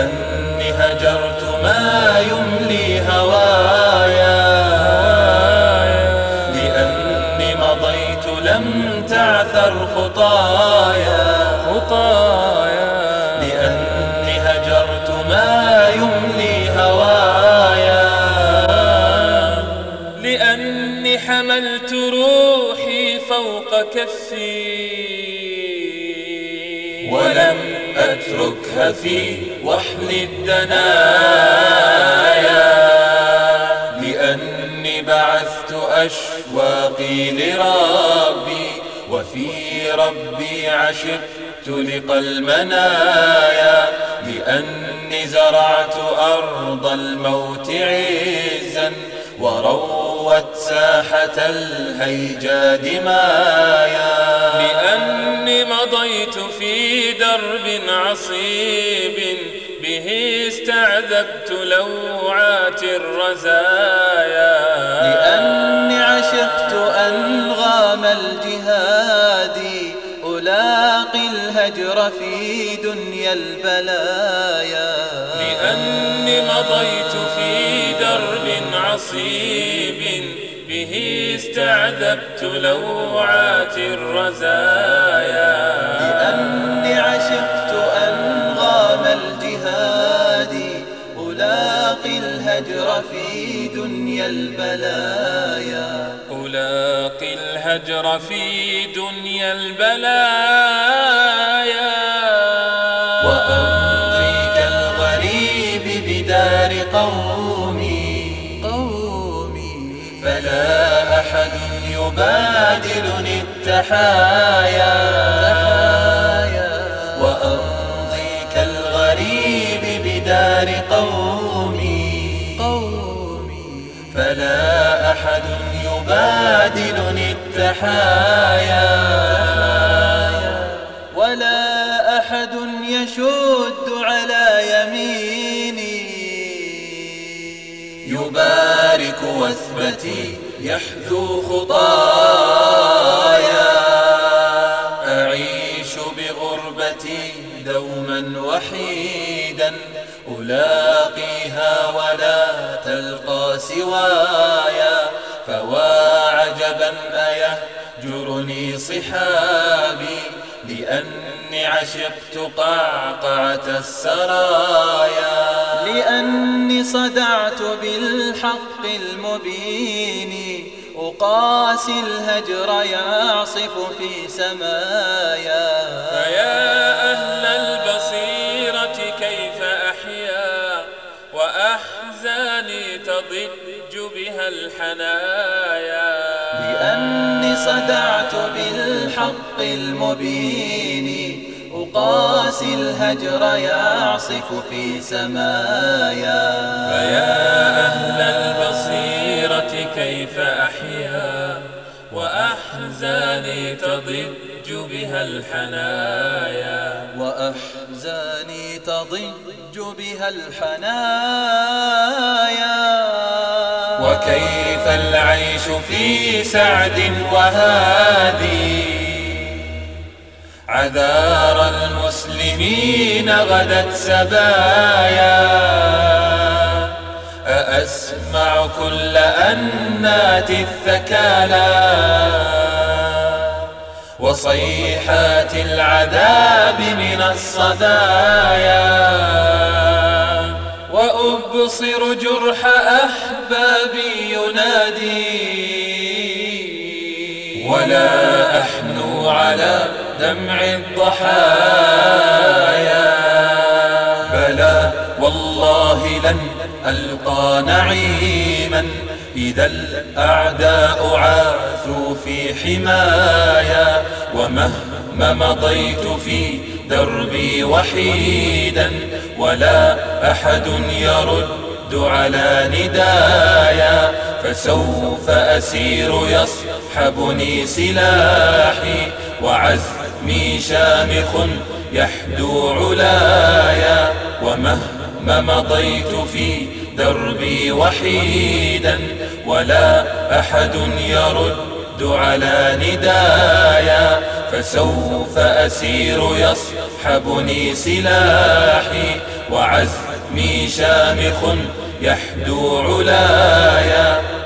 لأني هجرت ما يملي هوايا. لأني مضيت لم تعثر خطايا. خطايا. لأني هجرت ما يملي هوايا. لأني حملت روحي فوق كفي. ولم أتركها في وحل الدنايا. لأني بعثت أشواقي لربي وفي ربي عشقت لقى المنايا. لأني زرعت أرض الموت عزا وروت ساحة الهيجا دمايا لأني مضيت في درب عصيب به استعذبت لوعات الرزايا. لأني عشقت أنغام الجهاد ألاقي الهجر في دنيا البلايا. لأني مضيت في درب عصيب به استعذبت لوعات الرزايا. لأني عشقت أنغام الجهاد ألاقي الهجر في دنيا البلايا. ألاقي الهجر في دنيا البلايا. فلا أحد يبادلني التحايا. وأمضي كالغريب بدار قومي. فلا أحد يبادلني التحايا. ولا أحد يشد على يميني. يبارك وثبتي يحذو خطايا. أعيش بغربتي دوما وحيدا ألاقيها ولا تلقى سوايا. فوا عجبا أيهجرني صحابي لأني عشقت قعقعة السرايا. لأني صدعت بالحق المبين. أقاسي الهجر يعصف في سمايا. فيا أهل البصيرة كيف أحيا؟ وأحزاني تضج بها الحنايا. لأني صدعت بالحق المبين. أقاسي الهجر يعصف في سمايا. فيا أهل البصيرة كيف أحيا؟ وأحزاني تضج بها الحنايا. وأحزاني تضج بها الحنايا. وكيف العيش في سعد وهادي؟ عذار المسلمين غدت سبايا. أأسمع كل أنات الثكالى وصيحات العذاب من الصدايا. وأبصر جرح أحبابي ينادي. ولا أحنو على دمع الضحايا. بلى والله لن ألقى نعيما. إذا الأعداء عاثوا في حمايا. ومهما مضيت في دربي وحيدا. ولا أحد يرد على ندايا. فسوف أسير يصحبني سلاحي وعزمي شامخ يحدو علايا ومهما مضيت في دربي وحيدا ولا أحد يرد على ندايا فسوف أسير يصحبني سلاحي وعزمي شامخ يحدو علايا